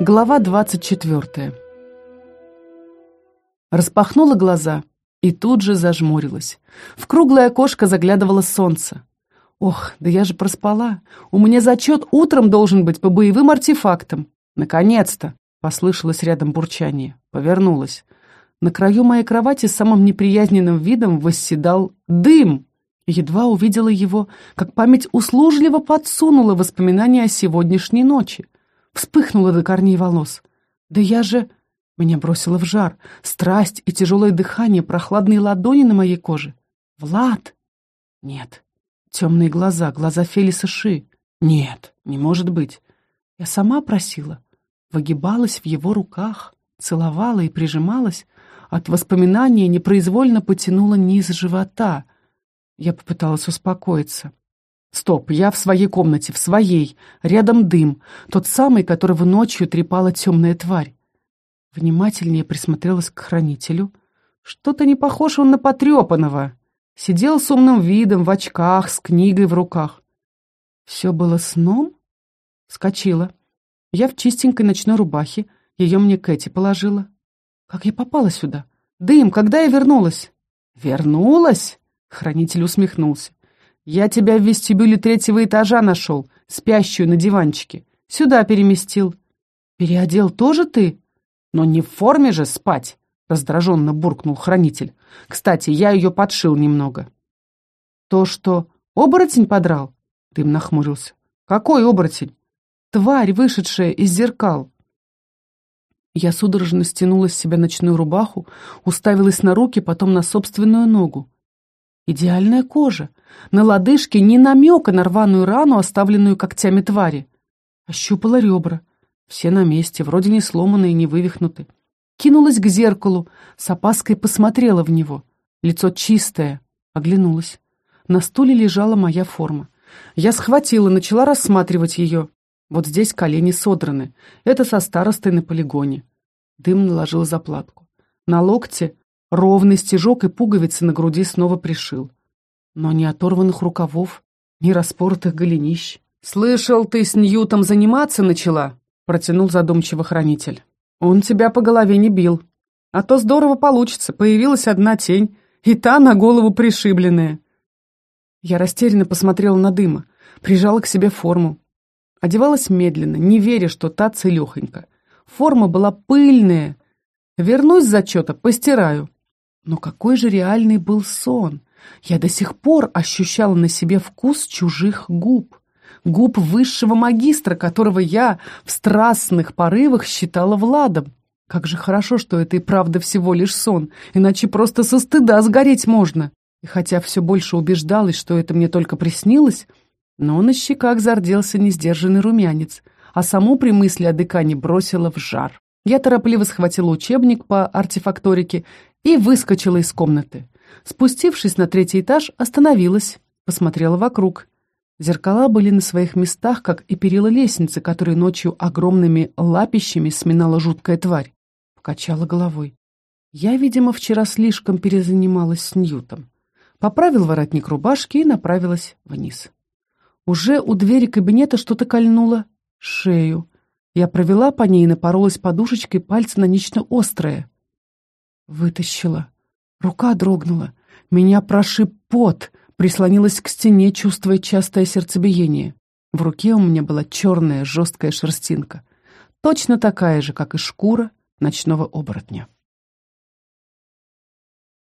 Глава 24. Распахнула глаза и тут же зажмурилась. В круглое окошко заглядывало солнце. Ох, да я же проспала. У меня зачет утром должен быть по боевым артефактам. Наконец-то! Послышалось рядом бурчание. Повернулась. На краю моей кровати с самым неприязненным видом восседал дым. Едва увидела его, как память услужливо подсунула воспоминания о сегодняшней ночи. Вспыхнула до корней волос. «Да я же...» Меня бросило в жар. Страсть и тяжелое дыхание, прохладные ладони на моей коже. «Влад!» «Нет». Темные глаза, глаза Фелиса Ши. «Нет, не может быть». Я сама просила. Выгибалась в его руках, целовала и прижималась. От воспоминания непроизвольно потянула низ живота. Я попыталась успокоиться. Стоп, я в своей комнате, в своей. Рядом дым, тот самый, которого ночью трепала темная тварь. Внимательнее присмотрелась к хранителю. Что-то не похож он на потрепанного. Сидел с умным видом, в очках, с книгой в руках. Все было сном? Скочила. Я в чистенькой ночной рубахе. Ее мне Кэти положила. Как я попала сюда? Дым, когда я вернулась? Вернулась? Хранитель усмехнулся. «Я тебя в вестибюле третьего этажа нашел, спящую на диванчике. Сюда переместил». «Переодел тоже ты?» «Но не в форме же спать», — раздраженно буркнул хранитель. «Кстати, я ее подшил немного». «То, что оборотень подрал?» Дым нахмурился. «Какой оборотень?» «Тварь, вышедшая из зеркал». Я судорожно стянула с себя ночную рубаху, уставилась на руки, потом на собственную ногу. Идеальная кожа. На лодыжке ни намека на рваную рану, оставленную когтями твари. Ощупала ребра. Все на месте, вроде не сломанные, не вывихнуты. Кинулась к зеркалу, с опаской посмотрела в него. Лицо чистое. Оглянулась. На стуле лежала моя форма. Я схватила, начала рассматривать ее. Вот здесь колени содраны. Это со старостой на полигоне. Дым наложил заплатку. На локте Ровный стежок и пуговицы на груди снова пришил. Но ни оторванных рукавов, ни распоротых голенищ. «Слышал, ты с Ньютом заниматься начала?» — протянул задумчиво хранитель. «Он тебя по голове не бил. А то здорово получится, появилась одна тень, и та на голову пришибленная». Я растерянно посмотрела на дыма, прижала к себе форму. Одевалась медленно, не веря, что та целехонька. Форма была пыльная. Вернусь с зачета, постираю. Но какой же реальный был сон! Я до сих пор ощущала на себе вкус чужих губ. Губ высшего магистра, которого я в страстных порывах считала Владом. Как же хорошо, что это и правда всего лишь сон, иначе просто со стыда сгореть можно. И хотя все больше убеждалась, что это мне только приснилось, но на щеках зарделся несдержанный румянец, а саму при мысли о декане бросила в жар. Я торопливо схватила учебник по артефакторике и выскочила из комнаты. Спустившись на третий этаж, остановилась, посмотрела вокруг. Зеркала были на своих местах, как и перила лестницы, которые ночью огромными лапищами сминала жуткая тварь. Покачала головой. Я, видимо, вчера слишком перезанималась с Ньютом. Поправил воротник рубашки и направилась вниз. Уже у двери кабинета что-то кольнуло шею. Я провела по ней и напоролась подушечкой пальца на нечто острое. Вытащила. Рука дрогнула. Меня прошиб пот, прислонилась к стене, чувствуя частое сердцебиение. В руке у меня была черная жесткая шерстинка, точно такая же, как и шкура ночного оборотня.